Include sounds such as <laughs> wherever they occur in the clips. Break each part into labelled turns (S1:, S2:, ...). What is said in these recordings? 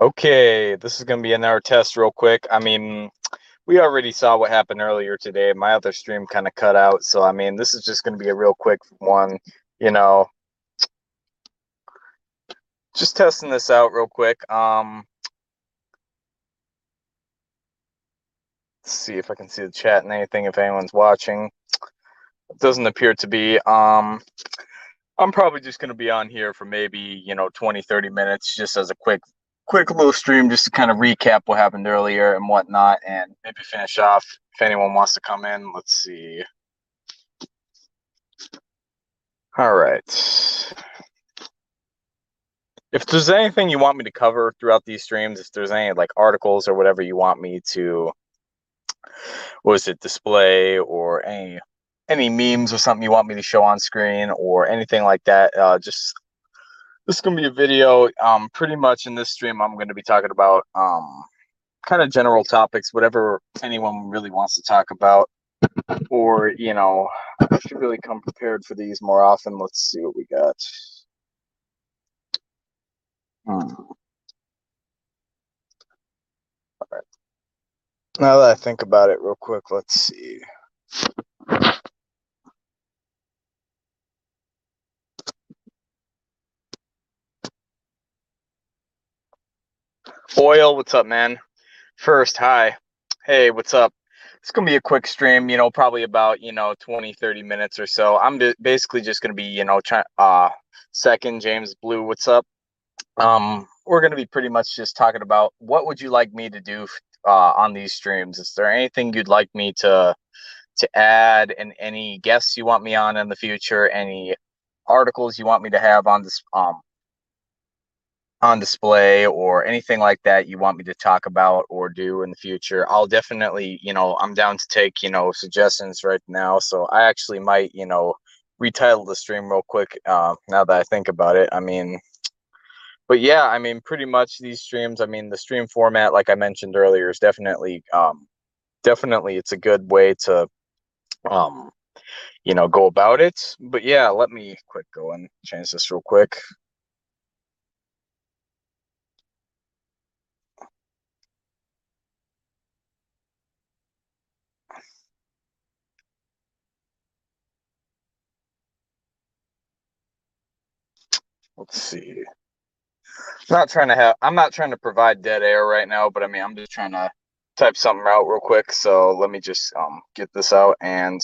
S1: Okay, this is going to be another test real quick. I mean, we already saw what happened earlier today. My other stream kind of cut out. So, I mean, this is just going to be a real quick one, you know. Just testing this out real quick. Um, let's see if I can see the chat and anything if anyone's watching. It doesn't appear to be. Um, I'm probably just going to be on here for maybe, you know, 20, 30 minutes just as a quick quick little stream just to kind of recap what happened earlier and whatnot, and maybe finish off if anyone wants to come in. Let's see. All right. If there's anything you want me to cover throughout these streams, if there's any like articles or whatever you want me to, was it display or any any memes or something you want me to show on screen or anything like that, uh, just this is gonna be a video. Um, pretty much in this stream, I'm gonna be talking about um, kind of general topics, whatever anyone really wants to talk about, or you know, I should really come prepared for these more often. Let's see what we got. Hmm. All right. Now that I think about it real quick, let's see. Oil, what's up, man? First, hi. Hey, what's up? It's going to be a quick stream, you know, probably about, you know, 20, 30 minutes or so. I'm basically just going to be, you know, trying, uh, second, James Blue, what's up? Um, we're going to be pretty much just talking about what would you like me to do uh, on these streams? Is there anything you'd like me to to add and any guests you want me on in the future, any articles you want me to have on this um on display or anything like that you want me to talk about or do in the future, I'll definitely, you know, I'm down to take, you know, suggestions right now. So I actually might, you know, retitle the stream real quick uh, now that I think about it. I mean, but yeah, I mean, pretty much these streams, I mean, the stream format, like I mentioned earlier, is definitely, um, definitely it's a good way to, um, you know, go about it. But yeah, let me quick go and change this real quick. Let's see. I'm not trying to have I'm not trying to provide dead air right now, but I mean I'm just trying to type something out real quick. So let me just um get this out and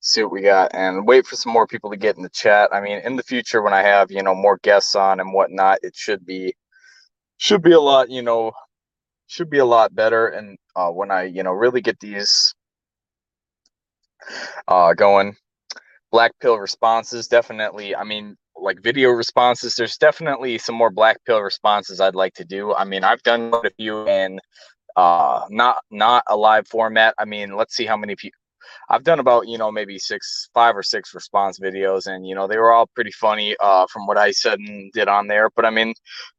S1: see what we got and wait for some more people to get in the chat. I mean, in the future when I have, you know, more guests on and whatnot, it should be should be a lot, you know, should be a lot better. And uh when I, you know, really get these uh going. Black pill responses, definitely. I mean, like video responses. There's definitely some more black pill responses I'd like to do. I mean, I've done a few in uh not not a live format. I mean, let's see how many people I've done about, you know, maybe six, five or six response videos, and you know, they were all pretty funny uh, from what I said and did on there. But I mean,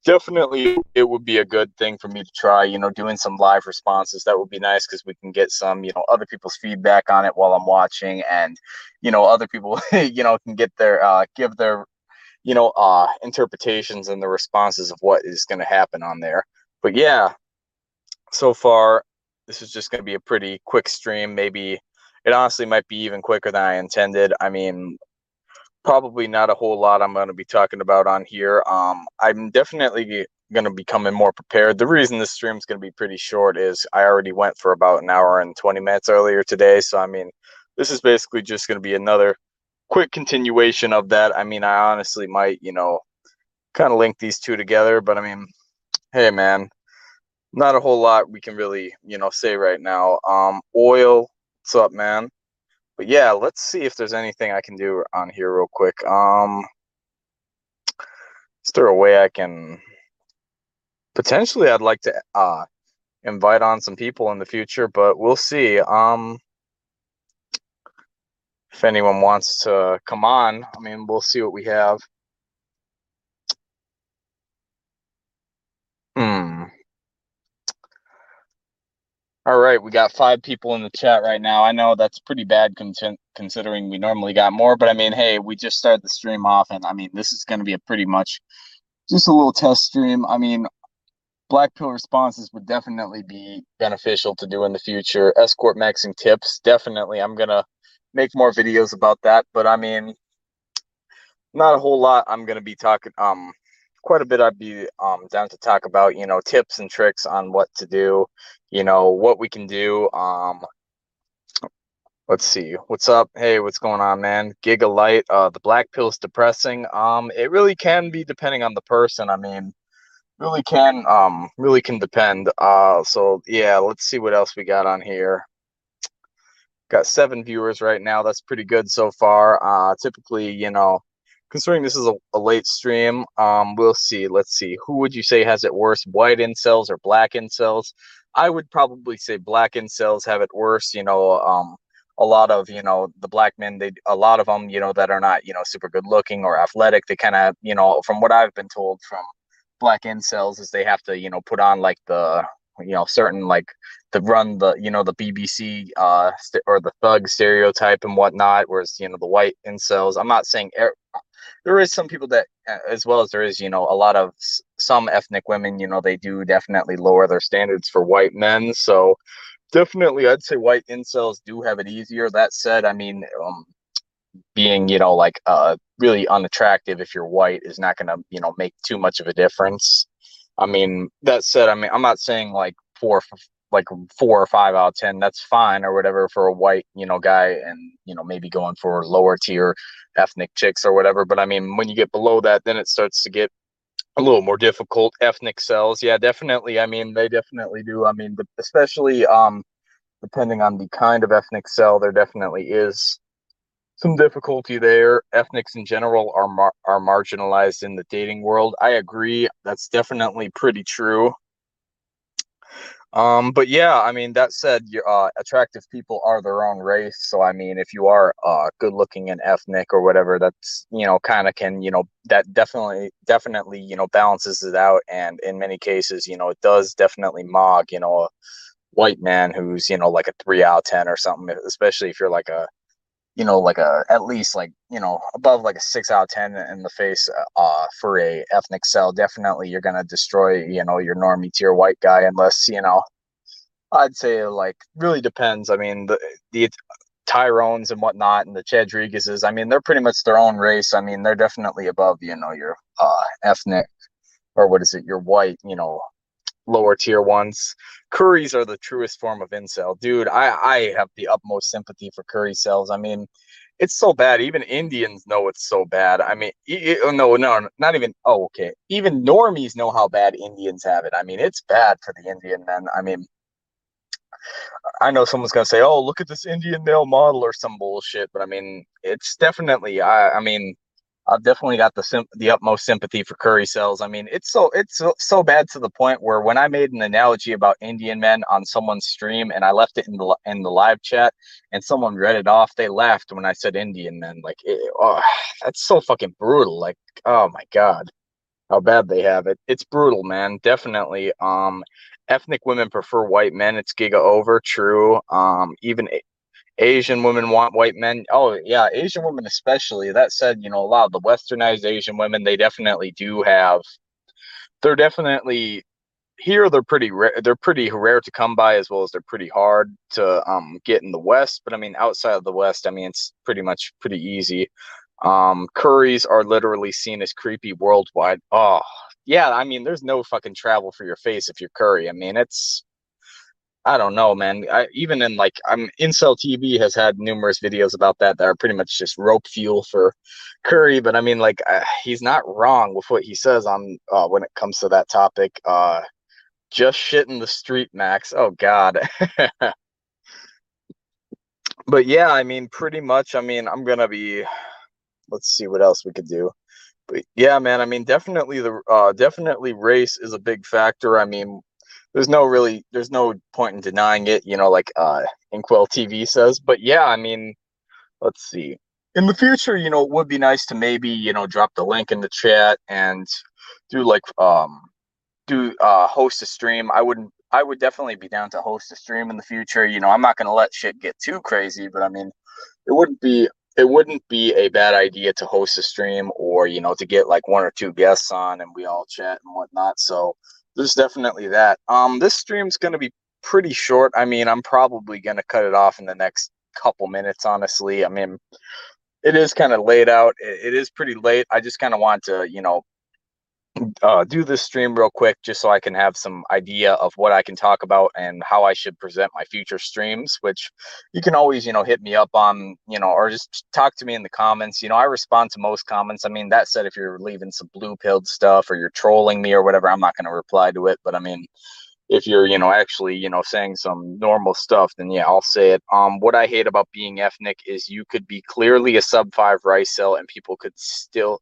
S1: definitely it would be a good thing for me to try, you know, doing some live responses. That would be nice because we can get some, you know, other people's feedback on it while I'm watching, and you know, other people, <laughs> you know, can get their uh, give their you know, uh, interpretations and the responses of what is going to happen on there. But yeah, so far, this is just going to be a pretty quick stream. Maybe it honestly might be even quicker than I intended. I mean, probably not a whole lot I'm going to be talking about on here. Um, I'm definitely going to be coming more prepared. The reason this stream is going to be pretty short is I already went for about an hour and 20 minutes earlier today. So, I mean, this is basically just going to be another quick continuation of that. I mean, I honestly might, you know, kind of link these two together, but I mean, hey, man, not a whole lot we can really, you know, say right now. Um, oil, what's up, man? But yeah, let's see if there's anything I can do on here real quick. Um, is there a way I can potentially? I'd like to uh invite on some people in the future, but we'll see. Um, if anyone wants to come on, I mean, we'll see what we have. Hmm. All right, we got five people in the chat right now. I know that's pretty bad con- considering we normally got more, but I mean, hey, we just started the stream off, and I mean, this is going to be a pretty much just a little test stream. I mean, black pill responses would definitely be beneficial to do in the future. Escort maxing tips, definitely. I'm gonna make more videos about that, but I mean, not a whole lot. I'm gonna be talking um quite a bit. I'd be um down to talk about you know tips and tricks on what to do, you know what we can do. Um, let's see what's up hey what's going on man giga uh the black pill is depressing um it really can be depending on the person i mean really can um really can depend uh so yeah let's see what else we got on here got seven viewers right now. That's pretty good so far. Uh typically you know considering this is a, a late stream um we'll see. Let's see. Who would you say has it worse white incels or black incels? I would probably say black incels have it worse you know um a lot of you know the black men they a lot of them you know that are not you know super good looking or athletic they kind of you know from what i've been told from black incels is they have to you know put on like the you know certain like to run the you know the BBC uh or the thug stereotype and whatnot. Whereas you know the white incels, I'm not saying er- there is some people that as well as there is you know a lot of some ethnic women you know they do definitely lower their standards for white men. So definitely I'd say white incels do have it easier. That said, I mean um, being you know like uh really unattractive if you're white is not going to you know make too much of a difference i mean that said i mean i'm not saying like four like four or five out of ten that's fine or whatever for a white you know guy and you know maybe going for lower tier ethnic chicks or whatever but i mean when you get below that then it starts to get a little more difficult ethnic cells. Yeah definitely i mean they definitely do. I mean especially um depending on the kind of ethnic cell there definitely is some difficulty there. Ethnics in general are mar- are marginalized in the dating world. I agree. That's definitely pretty true. Um, but yeah, I mean, that said, uh, attractive people are their own race. So, I mean, if you are uh, good looking and ethnic or whatever, that's, you know, kind of can, you know, that definitely, definitely, you know, balances it out. And in many cases, you know, it does definitely mog, you know, a white man who's, you know, like a three out of 10 or something, especially if you're like a, you know, like a at least like you know above like a six out of ten in the face uh, for a ethnic cell. Definitely, you're gonna destroy you know your normie tier white guy unless you know. I'd say like really depends. I mean the the Tyrones and whatnot and the Chadriguezes. I mean they're pretty much their own race. I mean they're definitely above you know your uh, ethnic or what is it your white you know lower tier ones. Curries are the truest form of incel, dude. I I have the utmost sympathy for curry cells. I mean, it's so bad. Even Indians know it's so bad. I mean, it, oh, no, no, not even. Oh, okay. Even normies know how bad Indians have it. I mean, it's bad for the Indian men. I mean, I know someone's gonna say, "Oh, look at this Indian male model" or some bullshit, but I mean, it's definitely. I, I mean, I've definitely got the sim- the utmost sympathy for curry cells. I mean, it's so it's so, so bad to the point where when I made an analogy about Indian men on someone's stream and I left it in the in the live chat and someone read it off, they laughed when I said Indian men. Like, it, oh, that's so fucking brutal. Like, oh my god, how bad they have it. It's brutal, man. Definitely. Um, ethnic women prefer white men. It's giga over. True. Um, even Asian women want white men. Oh yeah, Asian women especially. That said, you know, a lot of the westernized Asian women, they definitely do have. They're definitely here. They're pretty rare. They're pretty rare to come by, as well as they're pretty hard to um, get in the West. But I mean, outside of the West, I mean, it's pretty much pretty easy. Um, curries are literally seen as creepy worldwide. Oh yeah, I mean, there's no fucking travel for your face if you're curry. I mean, it's I don't know, man. I, even in like, I'm Incel TV has had numerous videos about that that are pretty much just rope fuel for Curry. But I mean, like, uh, he's not wrong with what he says on uh, when it comes to that topic. Uh, just shit in the street, Max. Oh God. <laughs> but yeah, I mean, pretty much. I mean, I'm gonna be. Let's see what else we could do. But yeah, man. I mean, definitely the uh, definitely race is a big factor. I mean, there's no really there's no point in denying it, you know, like uh Inkwell TV says. But yeah, I mean, let's see. In the future, you know, it would be nice to maybe, you know, drop the link in the chat and do like um do uh host a stream. I wouldn't I would definitely be down to host a stream in the future. You know, I'm not gonna let shit get too crazy, but I mean it wouldn't be it wouldn't be a bad idea to host a stream or, you know, to get like one or two guests on and we all chat and whatnot. So there's definitely that. Um, this stream's gonna be pretty short. I mean, I'm probably gonna cut it off in the next couple minutes. Honestly, I mean, it is kind of laid out. It, it is pretty late. I just kind of want to, you know, uh, do this stream real quick just so I can have some idea of what I can talk about and how I should present my future streams, which you can always, you know, hit me up on, you know, or just talk to me in the comments. You know, I respond to most comments. I mean, that said, if you're leaving some blue pilled stuff or you're trolling me or whatever, I'm not going to reply to it. But I mean, if you're, you know, actually, you know, saying some normal stuff, then yeah, I'll say it. Um, what I hate about being ethnic is you could be clearly a sub five rice cell and people could still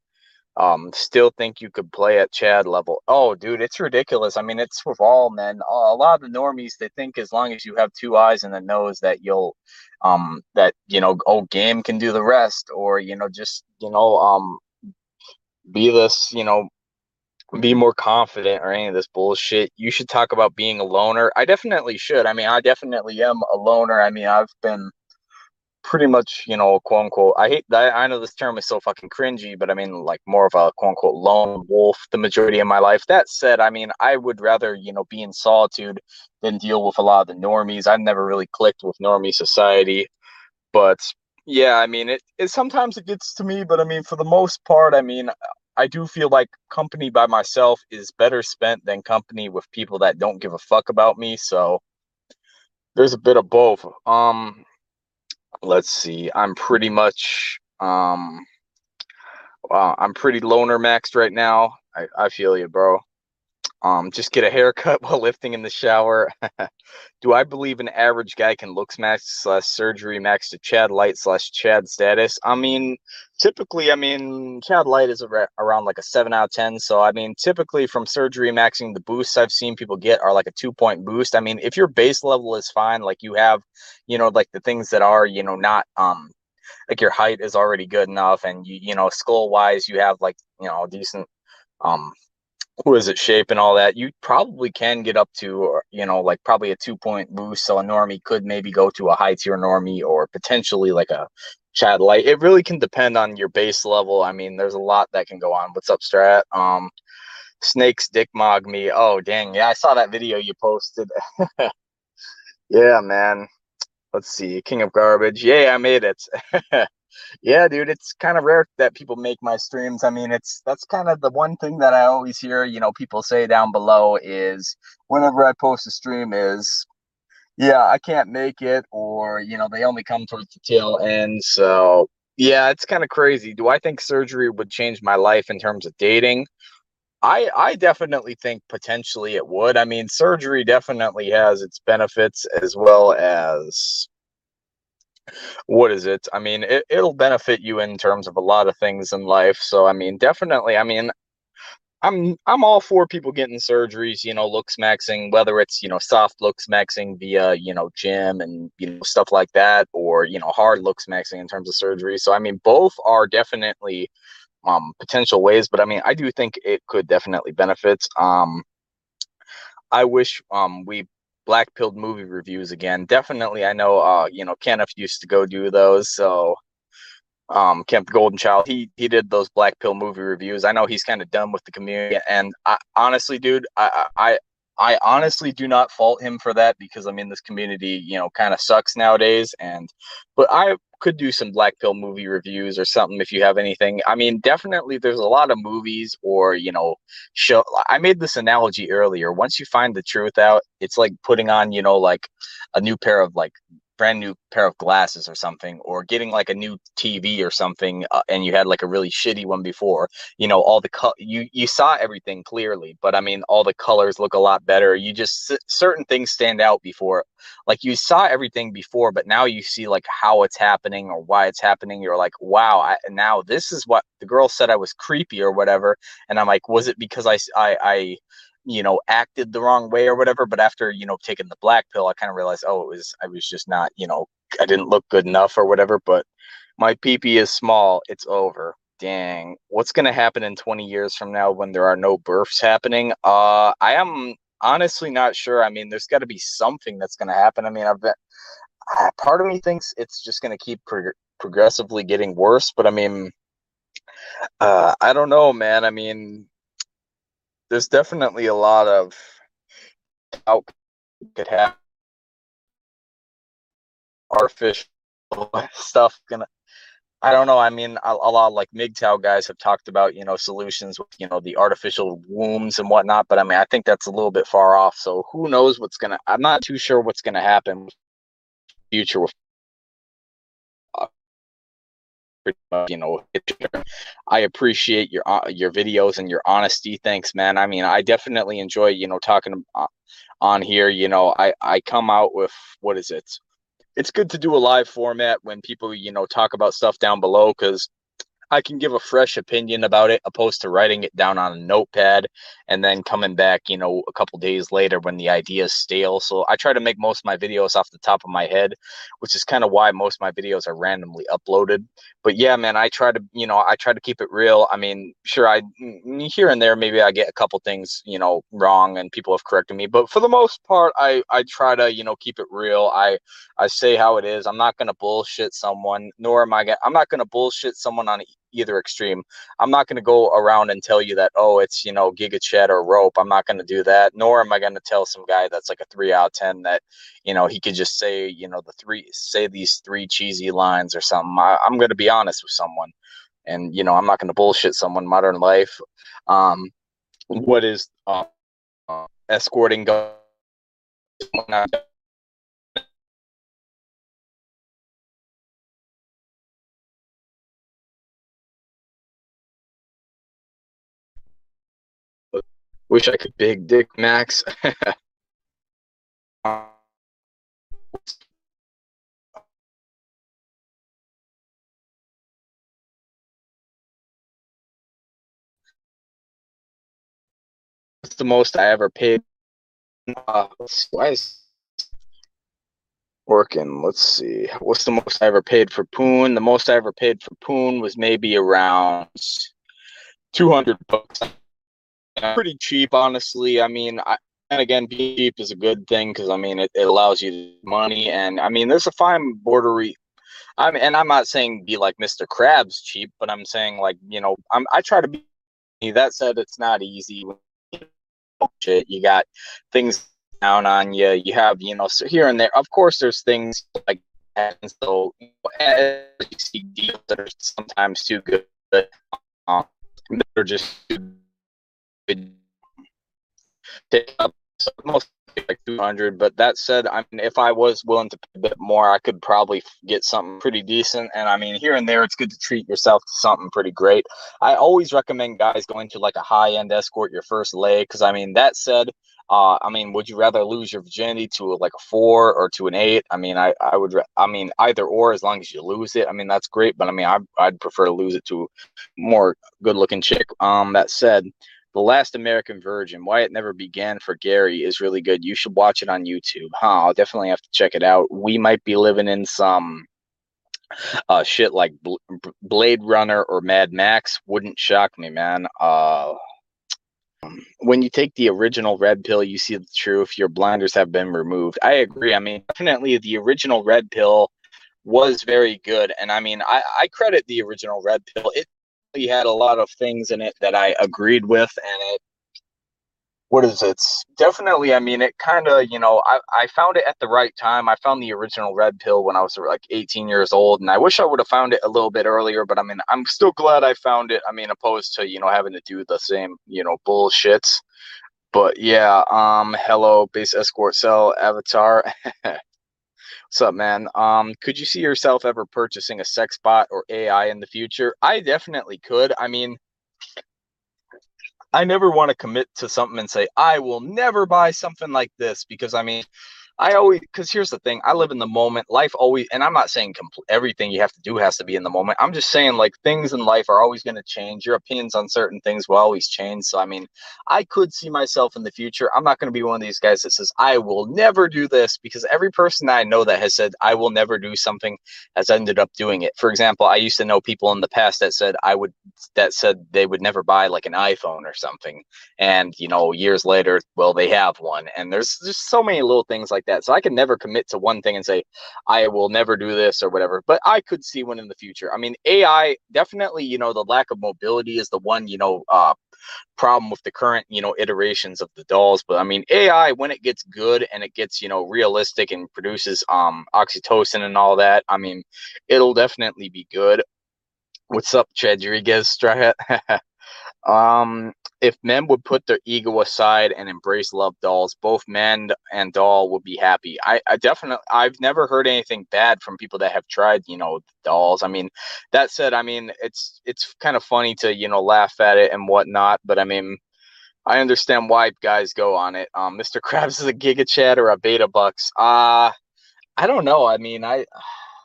S1: um, still think you could play at Chad level. Oh, dude, it's ridiculous. I mean, it's with all men. A lot of the normies they think as long as you have two eyes and a nose that you'll, um, that you know, oh, game can do the rest, or you know, just you know, um, be this, you know, be more confident or any of this bullshit. You should talk about being a loner. I definitely should. I mean, I definitely am a loner. I mean, I've been pretty much, you know, quote unquote. I hate that. I know this term is so fucking cringy, but I mean, like more of a quote unquote lone wolf the majority of my life. That said, I mean, I would rather, you know, be in solitude than deal with a lot of the normies. I've never really clicked with normie society, but yeah, I mean, it, it sometimes it gets to me, but I mean, for the most part, I mean, I do feel like company by myself is better spent than company with people that don't give a fuck about me. So there's a bit of both. Um, let's see. I'm pretty much um uh, I'm pretty loner maxed right now. I, I feel you, bro. Um, just get a haircut <laughs> while lifting in the shower. <laughs> Do I believe an average guy can looks max slash surgery max to Chad Light slash Chad status? I mean, typically, I mean, Chad Light is around like a seven out of ten. So I mean, typically from surgery maxing, the boosts I've seen people get are like a two point boost. I mean, if your base level is fine, like you have, you know, like the things that are, you know, not um like your height is already good enough and you you know skull wise you have like you know decent um it shape and all that? You probably can get up to you know like probably a two point boost so a normie could maybe go to a high tier normie or potentially like a chad light. It really can depend on your base level. I mean there's a lot that can go on. What's up strat? Um snakes dick mog me. Oh dang. Yeah i saw that video you posted. <laughs> Yeah man. Let's see. King of garbage. Yeah i made it <laughs> yeah, dude, it's kind of rare that people make my streams. I mean, it's that's kind of the one thing that I always hear, you know, people say down below is whenever I post a stream is yeah, I can't make it or, you know, they only come towards the tail end. So, yeah, it's kind of crazy. Do I think surgery would change my life in terms of dating? I I definitely think potentially it would. I mean, surgery definitely has its benefits as well as what is it? I mean, it, it'll benefit you in terms of a lot of things in life. So, I mean, definitely, I mean, I'm I'm all for people getting surgeries, you know, looks maxing, whether it's you know soft looks maxing via you know gym and you know stuff like that, or you know hard looks maxing in terms of surgery. So I mean, both are definitely um potential ways, but I mean, I do think it could definitely benefit. Um, I wish um we black pilled movie reviews again. Definitely, I know. Uh, you know, Kenneth used to go do those. So, um, Kemp Golden Child, he he did those black pill movie reviews. I know he's kind of done with the community, and I, honestly, dude, I I I honestly do not fault him for that because I mean this community, you know, kind of sucks nowadays. And but I could do some black pill movie reviews or something if you have anything. I mean, definitely there's a lot of movies or you know, show. I made this analogy earlier. Once you find the truth out, it's like putting on you know like a new pair of like brand new pair of glasses or something or getting like a new TV or something uh, and you had like a really shitty one before you know all the co- you you saw everything clearly but I mean all the colors look a lot better. You just certain things stand out before like you saw everything before but now you see like how it's happening or why it's happening. You're like wow I, now this is what the girl said I was creepy or whatever and I'm like was it because I I, I you know, acted the wrong way or whatever. But after, you know, taking the black pill, I kind of realized, oh, it was, I was just not, you know, I didn't look good enough or whatever. But my PP is small. It's over. Dang. What's going to happen in 20 years from now when there are no births happening? Uh, I am honestly not sure. I mean, there's got to be something that's going to happen. I mean, I've been, uh, part of me thinks it's just going to keep pro- progressively getting worse. But I mean, uh, I don't know, man. I mean, there's definitely a lot of out could have artificial <laughs> stuff gonna I don't know. I mean, a, a, lot of like MGTOW guys have talked about, you know, solutions with, you know, the artificial wombs and whatnot. But I mean, I think that's a little bit far off. So who knows what's going to, I'm not too sure what's going to happen future with, you know, I appreciate your, uh, your videos and your honesty. Thanks, man. I mean, I definitely enjoy, you know, talking uh, on here. You know, I, I come out with, what is it? it's good to do a live format when people you know talk about stuff down below because I can give a fresh opinion about it opposed to writing it down on a notepad and then coming back, you know, a couple days later when the idea is stale. So I try to make most of my videos off the top of my head, which is kind of why most of my videos are randomly uploaded. But yeah, man, I try to, you know, I try to keep it real. I mean, sure, I mm, here and there maybe I get a couple things, you know, wrong and people have corrected me, but for the most part, I I try to, you know, keep it real. I I say how it is. I'm not gonna bullshit someone, nor am I gonna. I'm not gonna bullshit someone on either extreme. I'm not going to go around and tell you that, oh, it's, you know, Giga GigaChad or rope. I'm not going to do that. Nor am I going to tell some guy that's like a three out of 10 that, you know, he could just say, you know, the three, say these three cheesy lines or something. I, am going to be honest with someone. And, you know, I'm not going to bullshit someone modern life. Um, what is uh, uh, escorting go Wish I could big dick Max. <laughs> What's the most I ever paid? Uh, why is working? Let's see. What's the most I ever paid for Poon? The most I ever paid for Poon was maybe around 200 bucks pretty cheap, honestly. I mean, I, and again, being cheap is a good thing because I mean it, it allows you money, and I mean there's a fine border. I mean, and I'm not saying be like Mr. Krabs cheap, but I'm saying like you know I'm I try to be. That said, it's not easy. Shit, you got things down on you. You have you know so here and there. Of course, there's things like and so you see deals that are sometimes too good. Um, they're just too take up most like 200 but that said i mean if i was willing to pay a bit more i could probably get something pretty decent and i mean here and there it's good to treat yourself to something pretty great i always recommend guys going to like a high end escort your first leg because i mean that said uh, I mean, would you rather lose your virginity to like a four or to an eight? I mean, I, I would, I mean, either or as long as you lose it. I mean, that's great, but I mean, I, I'd prefer to lose it to more good looking chick. Um, that said, the Last American Virgin, Why It Never Began for Gary is really good. You should watch it on YouTube. Huh, I'll definitely have to check it out. We might be living in some uh shit like Bl- Blade Runner or Mad Max. Wouldn't shock me, man. Uh when you take the original red pill, you see the truth. Your blinders have been removed. I agree. I mean, definitely the original red pill was very good. And I mean, I, I credit the original red pill. It had a lot of things in it that I agreed with, and it what is it? It's definitely, I mean, it kind of, you know, I, I found it at the right time. I found the original red pill when I was like 18 years old, and I wish I would have found it a little bit earlier, but I mean, I'm still glad I found it. I mean, opposed to, you know, having to do the same, you know, bullshits. But yeah, um, hello, base escort cell avatar. <laughs> What's up, man? Um, could you see yourself ever purchasing a sex bot or AI in the future? I definitely could. I mean, I never want to commit to something and say I will never buy something like this because I mean, I always because here's the thing: I live in the moment. Life always, and I'm not saying compl- everything you have to do has to be in the moment. I'm just saying like things in life are always going to change. Your opinions on certain things will always change. So I mean, I could see myself in the future. I'm not going to be one of these guys that says I will never do this because every person I know that has said I will never do something has ended up doing it. For example, I used to know people in the past that said I would that said they would never buy like an iPhone or something, and you know years later, well they have one. And there's just so many little things like that. So I can never commit to one thing and say I will never do this or whatever. But I could see one in the future. I mean, AI definitely, you know, the lack of mobility is the one, you know, uh, problem with the current, you know, iterations of the dolls. But I mean, AI when it gets good and it gets, you know, realistic and produces um oxytocin and all that, I mean, it'll definitely be good. What's up, Rodriguez? <laughs> um, if men would put their ego aside and embrace love dolls, both men and doll would be happy. I, I definitely, I've never heard anything bad from people that have tried, you know, dolls. I mean, that said, I mean, it's it's kind of funny to you know laugh at it and whatnot, but I mean, I understand why guys go on it. Um, Mr. <laughs> Krabs is a Giga Chad or a Beta Bucks. Uh I don't know. I mean, I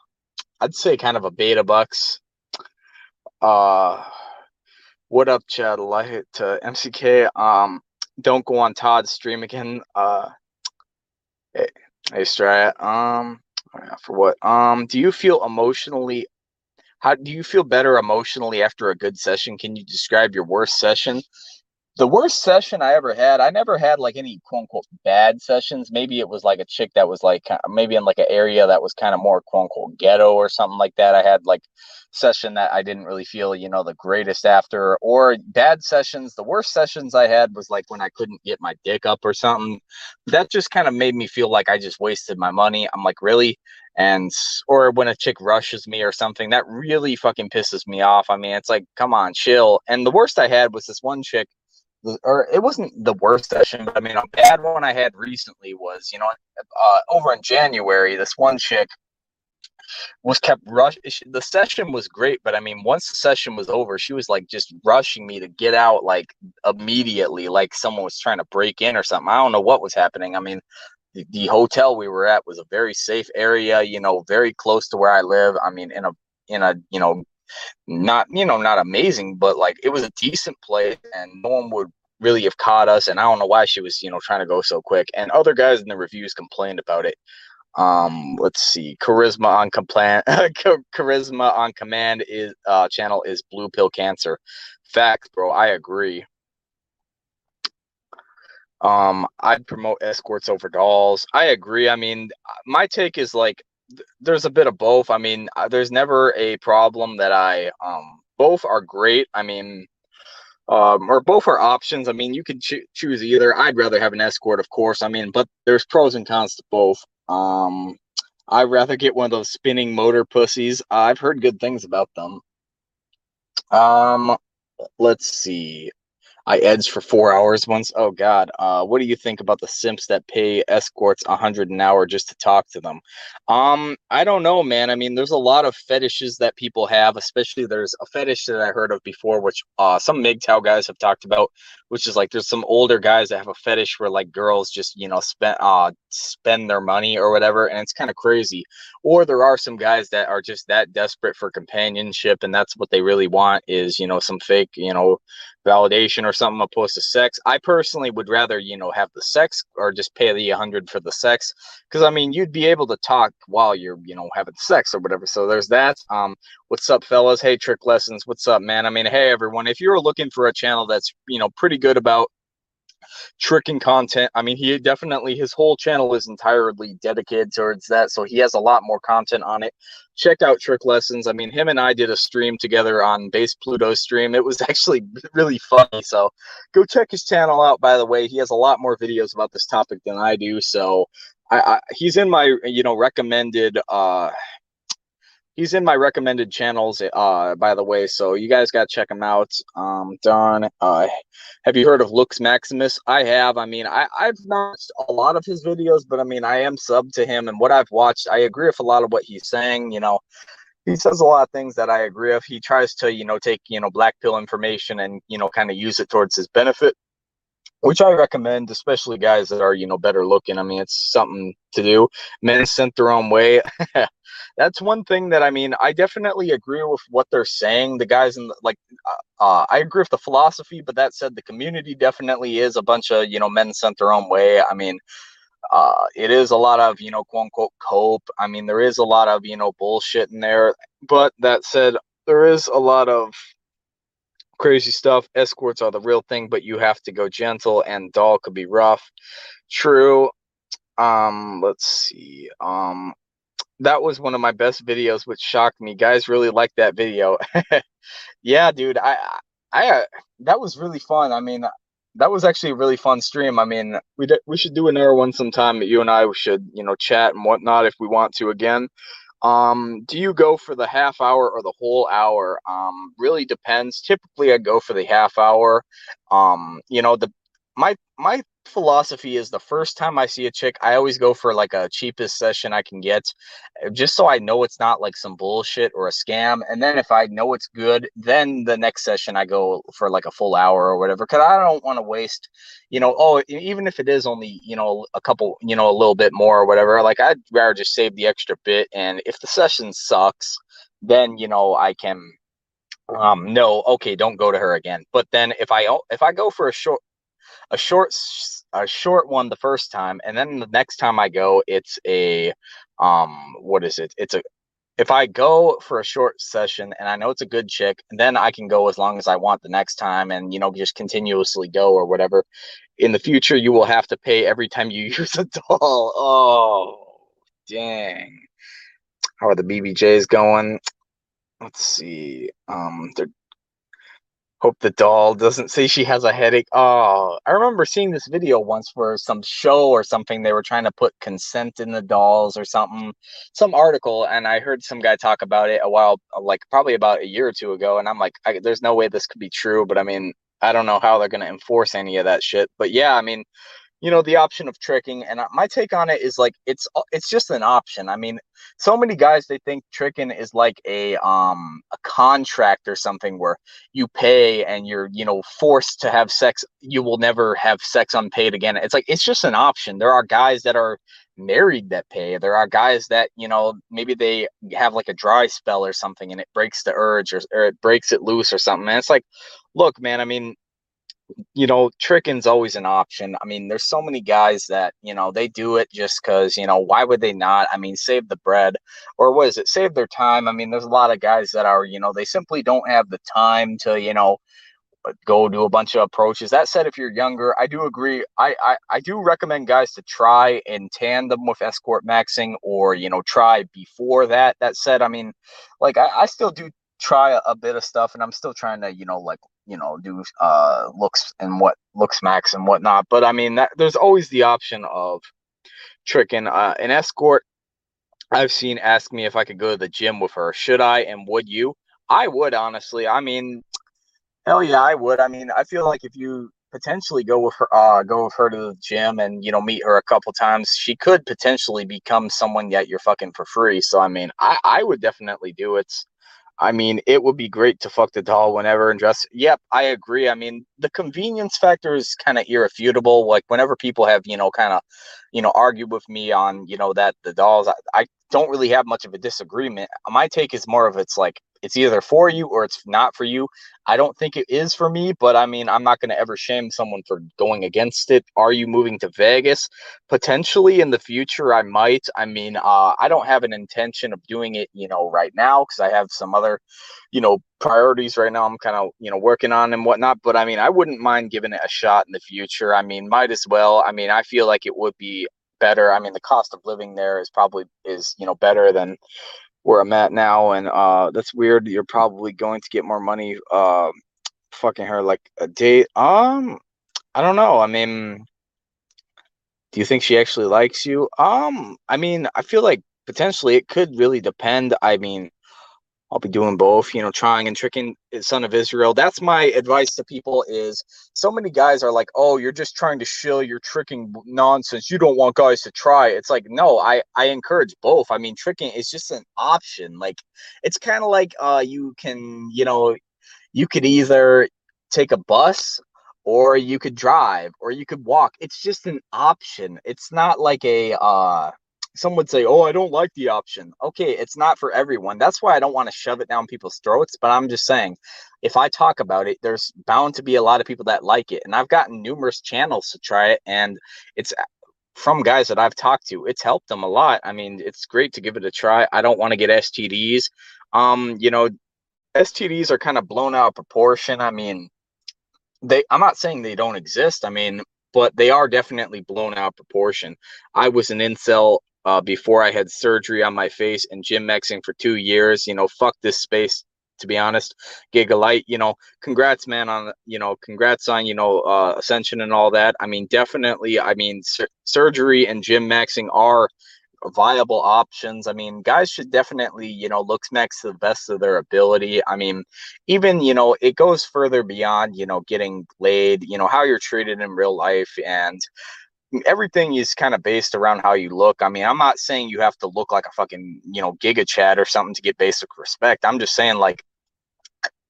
S1: <sighs> I'd say kind of a Beta Bucks. Uh what up, Chad? Light to MCK. Um, don't go on Todd's stream again. Uh, hey, hey, Strat. Um, for what? Um, do you feel emotionally? How do you feel better emotionally after a good session? Can you describe your worst session? The worst session I ever had, I never had like any quote unquote bad sessions. Maybe it was like a chick that was like maybe in like an area that was kind of more quote unquote ghetto or something like that. I had like session that I didn't really feel, you know, the greatest after or bad sessions. The worst sessions I had was like when I couldn't get my dick up or something. That just kind of made me feel like I just wasted my money. I'm like, really? And or when a chick rushes me or something, that really fucking pisses me off. I mean, it's like, come on, chill. And the worst I had was this one chick or it wasn't the worst session, but I mean, a bad one I had recently was, you know, uh, over in January, this one chick was kept rush. The session was great, but I mean, once the session was over, she was like just rushing me to get out like immediately, like someone was trying to break in or something. I don't know what was happening. I mean, the, the hotel we were at was a very safe area, you know, very close to where I live. I mean, in a in a you know not you know not amazing but like it was a decent play and no one would really have caught us and i don't know why she was you know trying to go so quick and other guys in the reviews complained about it. Um let's see charisma on command <laughs> charisma on command is uh channel is blue pill cancer. Facts bro i agree. Um i'd promote escorts over dolls. I agree i mean my take is like there's a bit of both. I mean, uh, there's never a problem that I um both are great. I mean, um, or both are options. I mean, you could cho- choose either. I'd rather have an escort, of course. I mean, but there's pros and cons to both. Um, I'd rather get one of those spinning motor pussies. I've heard good things about them. Um, let's see. I edged for four hours once. Oh God, uh, what do you think about the simps that pay escorts a hundred an hour just to talk to them? Um, I don't know, man. I mean, there's a lot of fetishes that people have. Especially there's a fetish that I heard of before, which uh, some MGTOW guys have talked about, which is like there's some older guys that have a fetish where like girls just you know spend uh spend their money or whatever, and it's kind of crazy. Or there are some guys that are just that desperate for companionship, and that's what they really want is you know some fake you know validation or something opposed to sex. I personally would rather, you know, have the sex or just pay the 100 for the sex cuz I mean, you'd be able to talk while you're, you know, having sex or whatever. So there's that. Um what's up fellas? Hey Trick Lessons. What's up, man? I mean, hey everyone. If you're looking for a channel that's, you know, pretty good about tricking content. I mean, he definitely his whole channel is entirely dedicated towards that, so he has a lot more content on it. Check out Trick Lessons. I mean, him and I did a stream together on Base Pluto stream. It was <laughs> actually really funny. So go check his channel out. By the way, he has a lot more videos about this topic than I do. So I, I he's in my you know recommended uh he's in my recommended channels uh by the way so you guys got to check him out. Um don uh have you heard of lux maximus? I have. I mean i i've watched a lot of his videos but i mean i am sub to him and what i've watched i agree with a lot of what he's saying you know. He says a lot of things that i agree with. He tries to you know take you know black pill information and you know kind of use it towards his benefit which I recommend, especially guys that are, you know, better looking. I mean, it's something to do. Men sent their own way. <laughs> That's one thing that I mean, I definitely agree with what they're saying. The guys in the, like, uh, uh, I agree with the philosophy, but that said, the community definitely is a bunch of, you know, men sent their own way. I mean, uh, it is a lot of, you know, quote unquote cope. I mean, there is a lot of, you know, bullshit in there. But that said, there is a lot of crazy stuff. Escorts are the real thing, but you have to go gentle, and doll could be rough. True. Um, let's see. Um, that was one of my best videos, which shocked me. Guys really liked that video. <laughs> yeah, dude. I, I, that was really fun. I mean, that was actually a really fun stream. I mean, we we should do another one sometime. You and I should, you know, chat and whatnot if we want to again. Um, do you go for the half hour or the whole hour? Um, really depends. Typically, I go for the half hour. Um, you know, the my my philosophy is the first time I see a chick, I always go for like a cheapest session I can get, uh, just so I know it's not like some bullshit or a scam. And then if I know it's good, then the next session I go for like a full hour or whatever, because I don't want to waste, you know, oh, even if it is only, you know, a couple, you know, a little bit more or whatever, like I'd rather just save the extra bit. And if the session sucks, then, you know, I can um no okay don't go to her again but then if i if i go for a short a short a short one the first time, and then the next time I go, it's a um what is it? It's a if I go for a short session and I know it's a good chick, then I can go as long as I want the next time and you know just continuously go or whatever. In the future, you will have to pay every time you <laughs> use a doll. Oh, dang. How are the BBJs going? Let's see. Um, they're Hope the doll doesn't say she has a headache. Oh, I remember seeing this video once for some show or something. They were trying to put consent in the dolls or something, some article, and I heard some guy talk about it a while, like probably about a year or two ago. And I'm like, I, there's no way this could be true. But I mean, I don't know how they're going to enforce any of that shit. But yeah, I mean, you know the option of tricking and my take on it is like it's it's just an option. I mean so many guys they think tricking is like a um a contract or something where you pay and you're you know forced to have sex you will never have sex unpaid again. It's like it's just an option. There are guys that are married that pay. There are guys that you know maybe they have like a dry spell or something and it breaks the urge or, or it breaks it loose or something. And it's like look man i mean you know, tricking's always an option. I mean, there's so many guys that, you know, they do it just because, you know, why would they not? I mean, save the bread or what is it? Save their time. I mean, there's a lot of guys that are, you know, they simply don't have the time to, you know, uh, go do a bunch of approaches. That said, if you're younger, I do agree. I, I, I do recommend guys to try in tandem with escort maxing or, you know, try before that. That said, I mean, like I, I still do try a, a bit of stuff and I'm still trying to, you know, like you know do uh looks and what looks max and whatnot but i mean that there's always the option of tricking uh an escort. I've seen ask me if i could go to the gym with her. Should i and would you? I would honestly. I mean hell yeah i would. I mean i feel like if you potentially go with her uh go with her to the gym and you know meet her a couple times she could potentially become someone that you're fucking for free. So i mean i i would definitely do it I mean, it would be great to fuck the doll whenever and dress. Yep, I agree. I mean, the convenience factor is kind of irrefutable. Like whenever people have, you know, kind of, you know, argued with me on, you know, that the dolls, I, I don't really have much of a disagreement. My take is more of it's like it's either for you or it's not for you. I don't think it is for me, but I mean, I'm not going to ever shame someone for going against it. Are you moving to Vegas? Potentially in the future, I might. I mean, uh, I don't have an intention of doing it, you know, right now because I have some other, you know, priorities right now. I'm kind of, you know, working on and whatnot. But I mean, I wouldn't mind giving it a shot in the future. I mean, might as well. I mean, I feel like it would be better. I mean, the cost of living there is probably is you know better than where I'm at now, and uh, that's weird. You're probably going to get more money, uh, fucking her like a date. Um, I don't know. I mean, do you think she actually likes you? Um, I mean, I feel like potentially it could really depend. I mean, I'll be doing both, you know, trying and tricking son of Israel. That's my advice to people is so many guys are like, "Oh, you're just trying to shill your tricking nonsense. You don't want guys to try." It's like, "No, I I encourage both. I mean, tricking is just an option. Like it's kind of like uh you can, you know, you could either take a bus or you could drive or you could walk. It's just an option. It's not like a uh some would say, "Oh, I don't like the option." Okay, it's not for everyone. That's why I don't want to shove it down people's throats. But I'm just saying, if I talk about it, there's bound to be a lot of people that like it, and I've gotten numerous channels to try it, and it's uh, from guys that I've talked to. It's helped them a lot. I mean, it's great to give it a try. I don't want to get STDs. Um, you know, STDs are kind of blown out of proportion. I mean, they. I'm not saying they don't exist. I mean, but they are definitely blown out proportion. I was an incel uh, before I had surgery on my face and gym maxing for two years. You know, fuck this space. To be honest, Gigalite, you know, congrats, man, on you know, congrats on you know, uh, ascension and all that. I mean, definitely. I mean, sur- surgery and gym maxing are viable options. I mean, guys should definitely, you know, looks max to the best of their ability. I mean, even, you know, it goes further beyond, you know, getting laid, you know, how you're treated in real life and everything is kind of based around how you look. I mean, I'm not saying you have to look like a fucking, you know, Giga Chad or something to get basic respect. I'm just saying like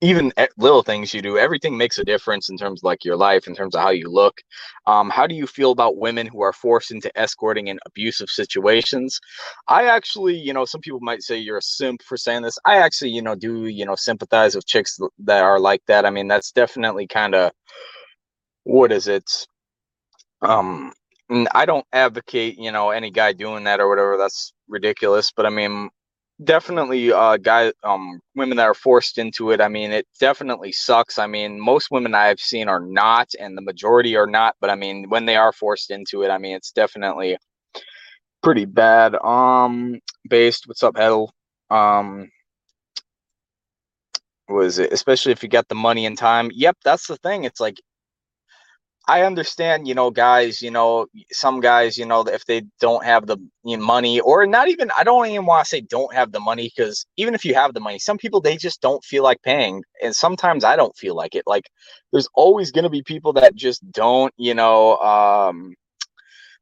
S1: even little things you do, everything makes a difference in terms of like your life, in terms of how you look. Um, how do you feel about women who are forced into escorting in abusive situations? I actually, you know, some people might say you're a simp for saying this. I actually, you know, do, you know, sympathize with chicks that are like that. I mean, that's definitely kind of what is it? Um, I don't advocate, you know, any guy doing that or whatever. That's ridiculous. But I mean, definitely uh guy um women that are forced into it i mean it definitely sucks. I mean most women i've seen are not and the majority are not. But i mean when they are forced into it i mean it's definitely pretty bad. Um based what's up hell um was it? Especially if you got the money and time. Yep that's the thing. It's like I understand, you know, guys, you know, some guys, you know, if they don't have the you know, money or not even, I don't even want to say don't have the money because even if you have the money, some people, they just don't feel like paying. And sometimes I don't feel like it. Like there's always going to be people that just don't, you know, um,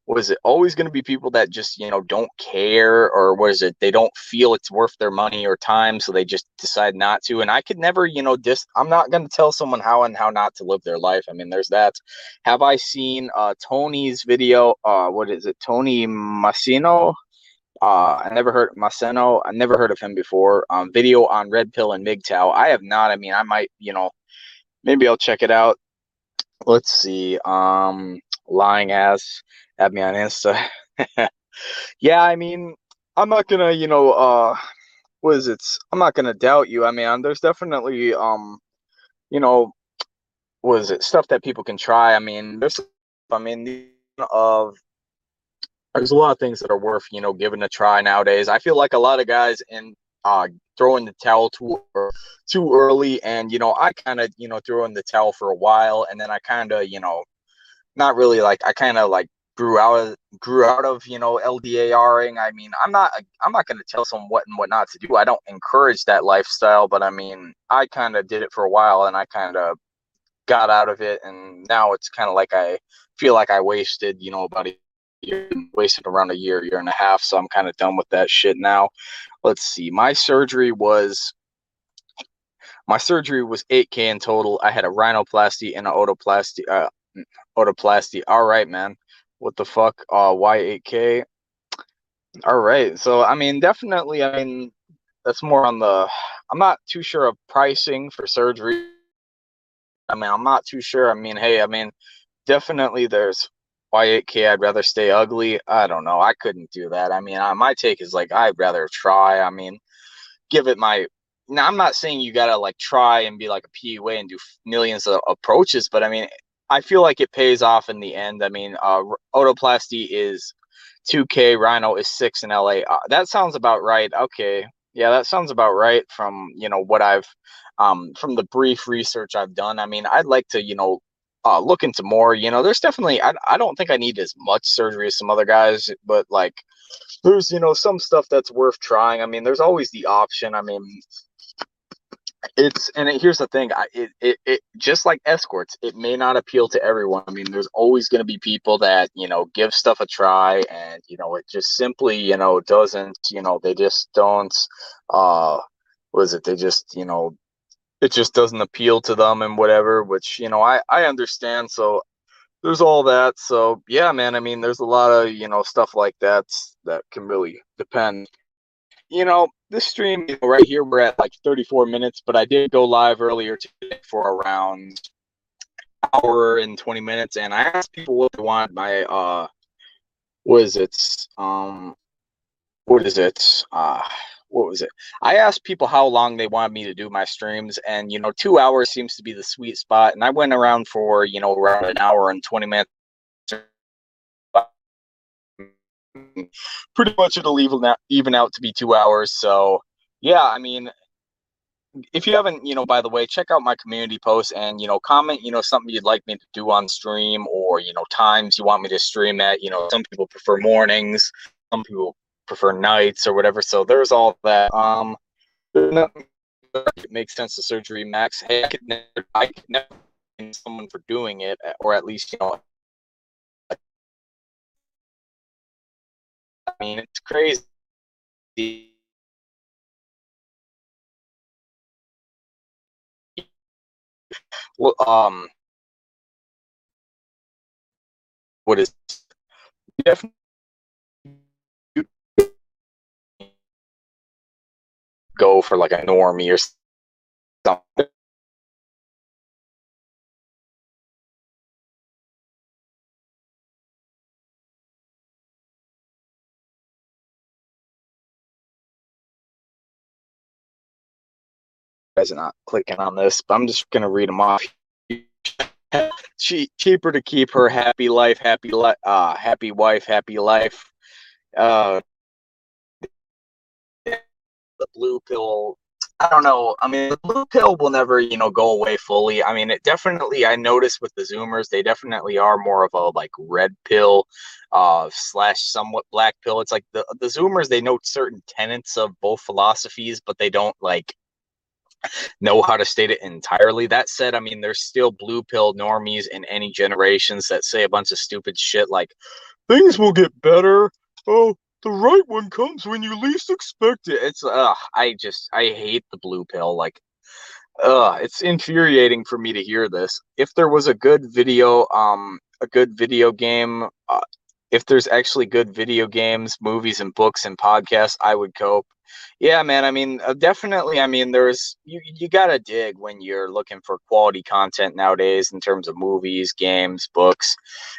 S1: was it always going to be people that just you know don't care or was it they don't feel it's worth their money or time so they just decide not to and i could never you know just i'm not going to tell someone how and how not to live their life i mean there's that have i seen uh tony's video uh what is it tony massino uh, I never heard Maseno. I never heard of him before. Um, video on Red Pill and MGTOW. I have not. I mean, I might, you know, maybe I'll check it out. Let's see. Um, lying ass add me on Insta. <laughs> yeah, I mean, I'm not gonna, you know, uh, what is it? I'm not gonna doubt you. I mean, there's definitely, um, you know, what is it? Stuff that people can try. I mean, there's, I mean, of there's a lot of things that are worth, you know, giving a try nowadays. I feel like a lot of guys in uh throwing the towel too too early, and you know, I kind of, you know, threw in the towel for a while, and then I kind of, you know, not really like I kind of like grew out of grew out of you know LDARing. I mean, I'm not I'm not going to tell someone what and what not to do. I don't encourage that lifestyle, but I mean, I kind of did it for a while, and I kind of got out of it, and now it's kind of like I feel like I wasted you know about a year, wasted around a year, year and a half. So I'm kind of done with that shit now. Let's see. My surgery was my surgery was 8k in total. I had a rhinoplasty and an otoplasty. Uh, otoplasty. All right, man what the fuck uh y8k all right so i mean definitely i mean that's more on the i'm not too sure of pricing for surgery. I mean i'm not too sure. I mean hey i mean definitely there's y8k i'd rather stay ugly. I don't know. I couldn't do that. I mean my take is like i'd rather try. I mean give it my now i'm not saying you gotta like try and be like a pua and do millions of approaches but i mean I feel like it pays off in the end. I mean, uh, otoplasty is 2K, Rhino is six in LA. Uh, that sounds about right. Okay, yeah, that sounds about right from you know what I've um, from the brief research I've done. I mean, I'd like to you know uh, look into more. You know, there's definitely I I don't think I need as much surgery as some other guys, but like there's you know some stuff that's worth trying. I mean, there's always the option. I mean, it's and it, here's the thing I, it, it, it just like escorts it may not appeal to everyone. I mean there's always going to be people that you know give stuff a try and you know it just simply you know doesn't you know they just don't uh what is it? They just you know it just doesn't appeal to them and whatever which you know i i understand so there's all that so yeah man i mean there's a lot of you know stuff like that that can really depend you know, this stream you know, right here, we're at like 34 minutes, but I did go live earlier today for around hour and 20 minutes, and I asked people what they want. My uh, what is it? Um, what is it? Uh, what was it? I asked people how long they wanted me to do my streams, and you know, two hours seems to be the sweet spot. And I went around for you know around an hour and 20 minutes pretty much it'll even out, even out to be two hours. So yeah, I mean, if you haven't, you know, by the way, check out my community post and you know, comment, you know, something you'd like me to do on stream or you know, times you want me to stream at. You know, some people prefer mornings, some people prefer nights or whatever. So there's all that. Um, it makes sense to surgery max. Hey, I could never, I could never someone for doing it, or at least you know. Mean, it's crazy. Well, um, what is definitely go for like a normie or something. Guys are not clicking on this, but I'm just gonna read them off. <laughs> Che- cheaper to keep her happy life, happy life, uh, happy wife, happy life. Uh, the blue pill I don't know. I mean, the blue pill will never, you know, go away fully. I mean, it definitely. I noticed with the Zoomers, they definitely are more of a like red pill, uh, slash somewhat black pill. It's like the the Zoomers. They note certain tenets of both philosophies, but they don't like know how to state it entirely. That said, I mean, there's still blue pill normies in any generations that say a bunch of stupid shit like things will get better. Oh, the right one comes when you least expect it. It's uh I just I hate the blue pill. Like uh it's infuriating for me to hear this. If there was a good video um a good video game uh, if there's actually good video games, movies and books and podcasts, I would cope. Yeah, man. I mean, uh, definitely. I mean, there's you. You gotta dig when you're looking for quality content nowadays in terms of movies, games, books.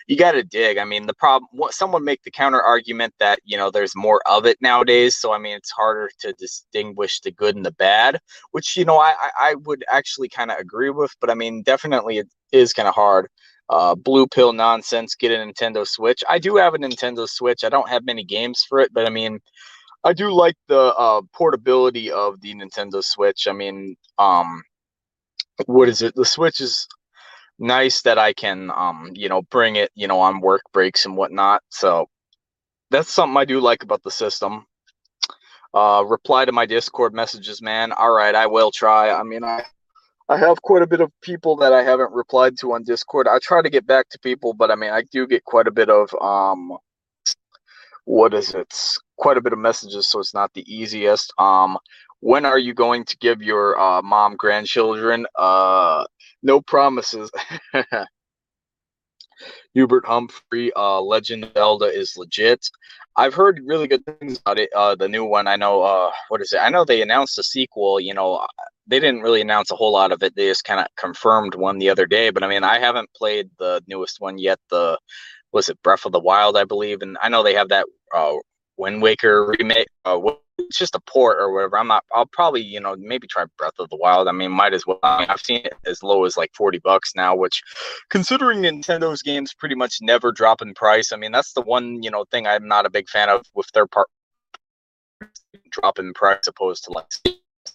S1: You gotta dig. I mean, the problem. Someone make the counter argument that you know there's more of it nowadays. So I mean, it's harder to distinguish the good and the bad. Which you know, I I would actually kind of agree with. But I mean, definitely it is kind of hard uh, blue pill nonsense. Get a Nintendo Switch. I do have a Nintendo Switch. I don't have many games for it, but I mean, I do like the uh, portability of the Nintendo Switch. I mean, um, what is it? The Switch is nice that I can, um, you know, bring it, you know, on work breaks and whatnot. So that's something I do like about the system. Uh, reply to my Discord messages, man. All right, I will try. I mean, I I have quite a bit of people that I haven't replied to on Discord. I try to get back to people, but I mean, I do get quite a bit of um, what is it? Quite a bit of messages, so it's not the easiest. Um, when are you going to give your uh, mom grandchildren? Uh, no promises. <laughs> Hubert Humphrey, uh, Legend Zelda is legit. I've heard really good things about it. Uh, the new one, I know. Uh, what is it? I know they announced a sequel. You know, they didn't really announce a whole lot of it. They just kind of confirmed one the other day. But I mean, I haven't played the newest one yet. The was it Breath of the Wild, I believe, and I know they have that uh, Wind Waker remake. Uh, it's just a port or whatever. I'm not. I'll probably you know maybe try Breath of the Wild. I mean, might as well. I mean, I've seen it as low as like forty bucks now, which, considering Nintendo's games pretty much never drop in price. I mean, that's the one you know thing I'm not a big fan of with their part drop in price opposed to like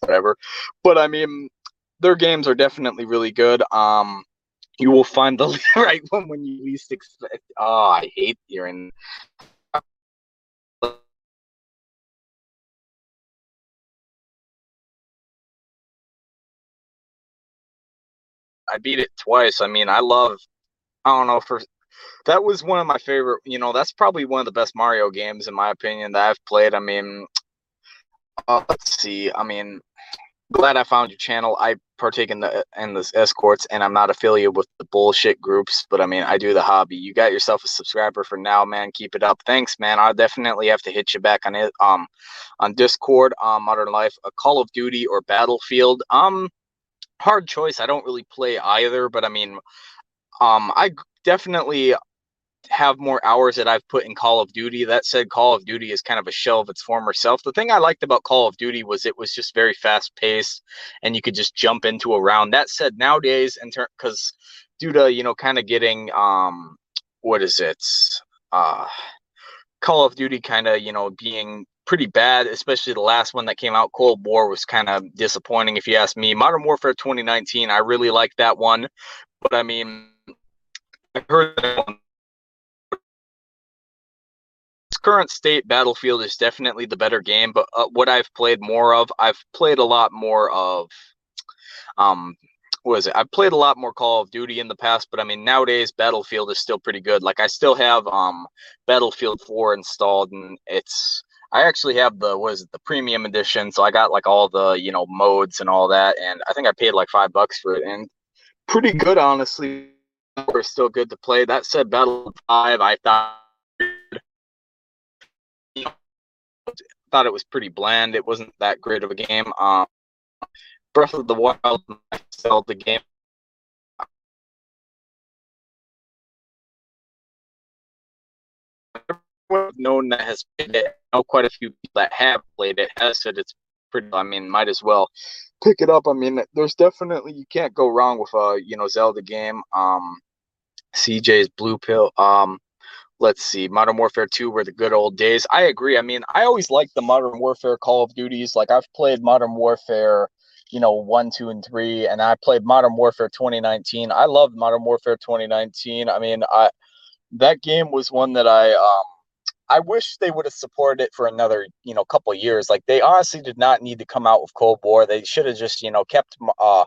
S1: whatever. But I mean, their games are definitely really good. Um, you will find the <laughs> right one when you least expect. Oh, I hate hearing. I beat it twice. I mean, I love. I don't know for that was one of my favorite. You know, that's probably one of the best Mario games in my opinion that I've played. I mean, uh, let's see. I mean, glad I found your channel. I partake in the in the escorts, and I'm not affiliated with the bullshit groups, but I mean, I do the hobby. You got yourself a subscriber for now, man. Keep it up. Thanks, man. I'll definitely have to hit you back on it. Um, on Discord, um, Modern Life, a Call of Duty or Battlefield. Um, hard choice. I don't really play either, but I mean, um, I definitely have more hours that I've put in Call of Duty. That said, Call of Duty is kind of a shell of its former self. The thing I liked about Call of Duty was it was just very fast paced and you could just jump into a round. That said, nowadays, in turn, because due to, you know, kind of getting, um, what is it? Uh, Call of Duty kind of, you know, being pretty bad, especially the last one that came out, Cold War, was kind of disappointing if you ask me. Modern Warfare 2019, I really liked that one, but I mean, I heard that one current state battlefield is definitely the better game but uh, what i've played more of i've played a lot more of um was it? I've played a lot more Call of Duty in the past, but I mean nowadays Battlefield is still pretty good. Like I still have um Battlefield 4 installed and it's I actually have the was it the premium edition, so I got like all the, you know, modes and all that and I think I paid like 5 bucks for it and pretty good honestly. We're still good to play. That said Battlefield 5 I thought thought it was pretty bland. It wasn't that great of a game. Um Breath of the Wild, sold the game. known that has played it. I know quite a few people that have played it has said it's pretty. I mean, might as well pick it up. I mean, there's definitely you can't go wrong with a you know Zelda game. Um, CJ's Blue Pill. Um, let's see, Modern Warfare 2 were the good old days. I agree. I mean, I always liked the Modern Warfare Call of Duties. Like I've played Modern Warfare you know, one, two, and three. And I played Modern Warfare 2019. I loved Modern Warfare 2019. I mean, I that game was one that I um I wish they would have supported it for another, you know, couple years. Like they honestly did not need to come out with Cold War. They should have just, you know, kept uh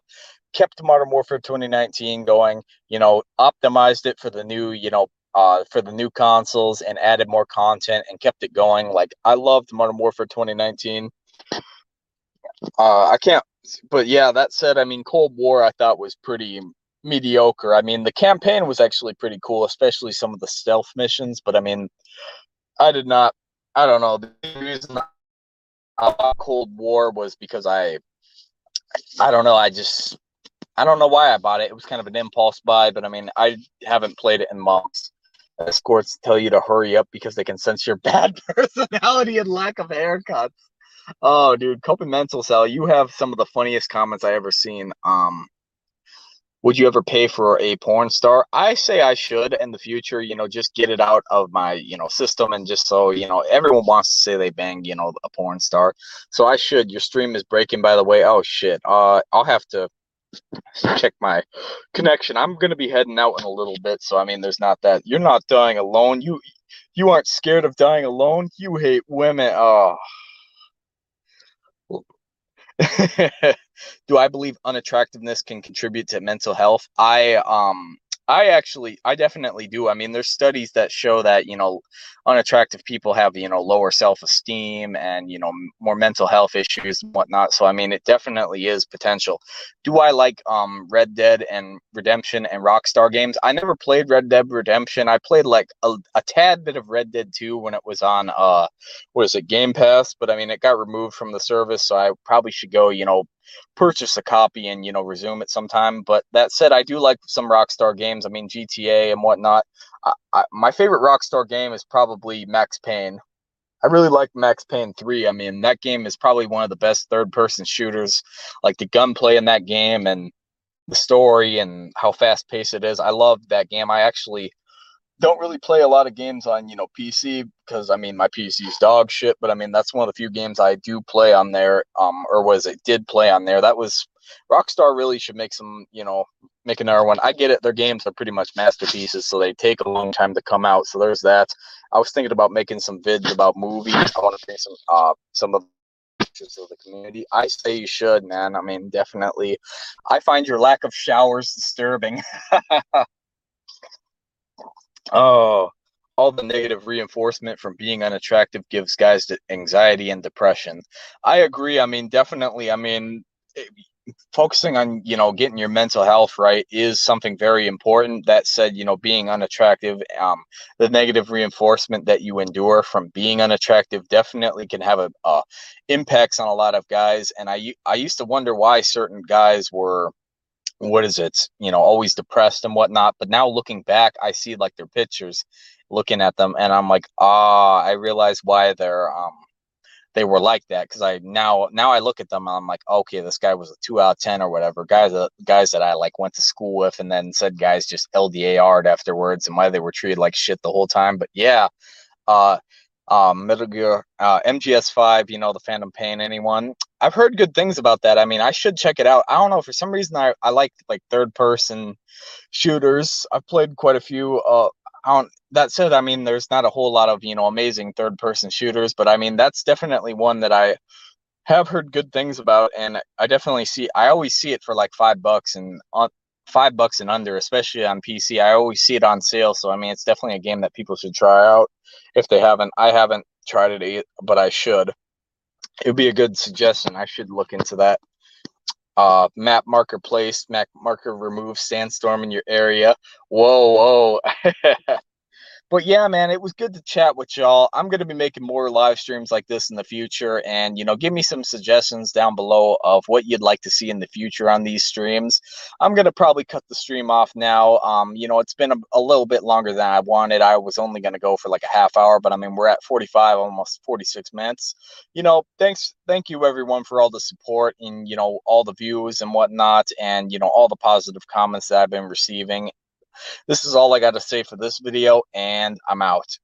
S1: kept Modern Warfare 2019 going, you know, optimized it for the new, you know, uh, for the new consoles and added more content and kept it going. Like I loved Modern Warfare 2019. Uh, I can't but yeah, that said, I mean, Cold War I thought was pretty mediocre. I mean, the campaign was actually pretty cool, especially some of the stealth missions. But I mean, I did not. I don't know. The reason I bought Cold War was because I, I don't know. I just, I don't know why I bought it. It was kind of an impulse buy, but I mean, I haven't played it in months. Escorts tell you to hurry up because they can sense your <laughs> bad personality and lack of haircuts. Oh, dude, Coping Mental Cell, you have some of the funniest comments I ever seen. Um, would you ever pay for a porn star? I say I should in the future, you know, just get it out of my, you know, system and just so, you know, everyone wants to say they banged, you know, a porn star. So I should. Your stream is breaking by the way. Oh shit. Uh I'll have to check my connection. I'm gonna be heading out in a little bit, so I mean there's not that you're not dying alone. You you aren't scared of dying alone. You hate women. Oh <laughs> do I believe unattractiveness can contribute to mental health? I um I actually, I definitely do. I mean, there's studies that show that you know, unattractive people have you know lower self-esteem and you know more mental health issues and whatnot. So I mean, it definitely is potential. Do I like um Red Dead and Redemption and Rockstar games? I never played Red Dead Redemption. I played like a, a tad bit of Red Dead 2 when it was on uh, what is it, Game Pass? But I mean, it got removed from the service, so I probably should go you know purchase a copy and you know resume it sometime. But that said, I do like some Rockstar games. I mean GTA and whatnot. I, I, my favorite Rockstar game is probably Max Payne. I really like Max Payne 3. I mean, that game is probably one of the best third person shooters. Like the gunplay in that game and the story and how fast paced it is. I love that game. I actually don't really play a lot of games on you know PC because I mean my PC is dog shit. But I mean that's one of the few games I do play on there. Um, or was it did play on there? That was Rockstar really should make some you know make another one. I get it. Their games are pretty much masterpieces, so they take a long time to come out. So there's that. I was thinking about making some vids about movies. I want to bring some uh some of of the community. I say you should, man. I mean, definitely. I find your lack of showers disturbing. <laughs> Oh, all the negative reinforcement from being unattractive gives guys anxiety and depression. I agree. I mean, definitely. I mean, focusing on you know getting your mental health right is something very important. That said you know being unattractive um the negative reinforcement that you endure from being unattractive definitely can have a uh, impacts on a lot of guys. And i i used to wonder why certain guys were what is it you know always depressed and whatnot. But now looking back i see like their pictures looking at them and i'm like ah i realize why they're um they were like that because i now now i look at them and i'm like okay this guy was a two out of ten or whatever guys that guys that i like went to school with and then said guys just LDAR'd afterwards and why they were treated like shit the whole time but yeah uh um, Metal Gear uh, MGS5, you know, the Phantom Pain, anyone. I've heard good things about that. I mean, I should check it out. I don't know, for some reason, I, I like like third person shooters. I've played quite a few. Uh, I don't, that said, I mean, there's not a whole lot of, you know, amazing third person shooters, but I mean, that's definitely one that I have heard good things about. And I definitely see, I always see it for like five bucks and on five bucks and under, especially on PC. I always see it on sale. So, I mean, it's definitely a game that people should try out if they haven't. I haven't tried it, but I should. It would be a good suggestion. I should look into that. Uh, map marker place, map marker remove sandstorm in your area. Whoa, whoa. <laughs> but yeah, man, it was good to chat with y'all. I'm going to be making more live streams like this in the future. And, you know, give me some suggestions down below of what you'd like to see in the future on these streams. I'm going to probably cut the stream off now. Um, you know, it's been a, a little bit longer than I wanted. I was only going to go for like a half hour, but I mean, we're at 45, almost 46 minutes. You know, thanks. Thank you everyone for all the support and, you know, all the views and whatnot. And, you know, all the positive comments that I've been receiving this is all I got to say for this video, and I'm out.